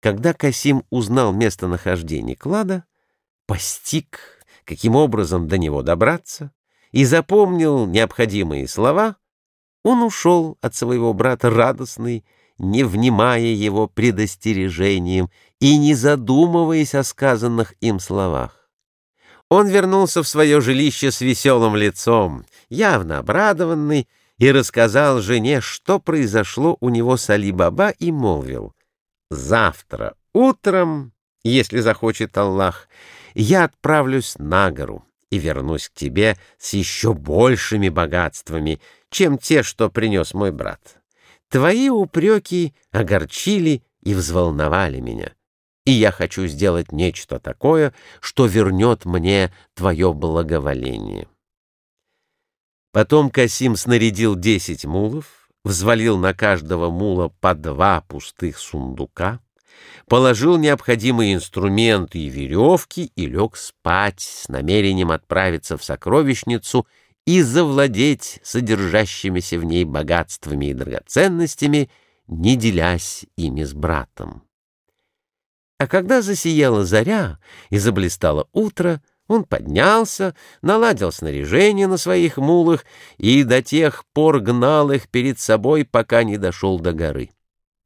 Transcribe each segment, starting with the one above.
Когда Касим узнал местонахождение клада, постиг, каким образом до него добраться, и запомнил необходимые слова, он ушел от своего брата радостный, не внимая его предостережением и не задумываясь о сказанных им словах. Он вернулся в свое жилище с веселым лицом, явно обрадованный, и рассказал жене, что произошло у него с Али-Баба, и молвил, «Завтра утром, если захочет Аллах, я отправлюсь на гору и вернусь к тебе с еще большими богатствами, чем те, что принес мой брат. Твои упреки огорчили и взволновали меня, и я хочу сделать нечто такое, что вернет мне твое благоволение. Потом Касим снарядил десять мулов, взвалил на каждого мула по два пустых сундука, положил необходимые инструменты и веревки и лег спать с намерением отправиться в сокровищницу и завладеть содержащимися в ней богатствами и драгоценностями, не делясь ими с братом. А когда засияла заря и заблистало утро, он поднялся, наладил снаряжение на своих мулах и до тех пор гнал их перед собой, пока не дошел до горы.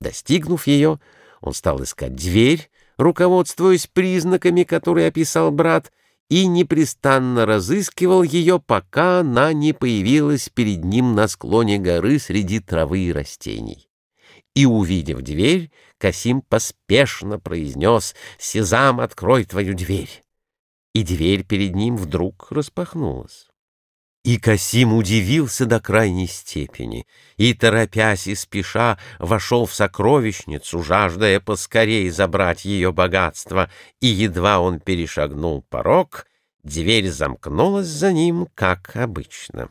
Достигнув ее, он стал искать дверь, руководствуясь признаками, которые описал брат, и непрестанно разыскивал ее, пока она не появилась перед ним на склоне горы среди травы и растений. И, увидев дверь, Касим поспешно произнес «Сезам, открой твою дверь!» И дверь перед ним вдруг распахнулась. И Касим удивился до крайней степени, и, торопясь и спеша, вошел в сокровищницу, жаждая поскорей забрать ее богатство, и едва он перешагнул порог, дверь замкнулась за ним, как обычно.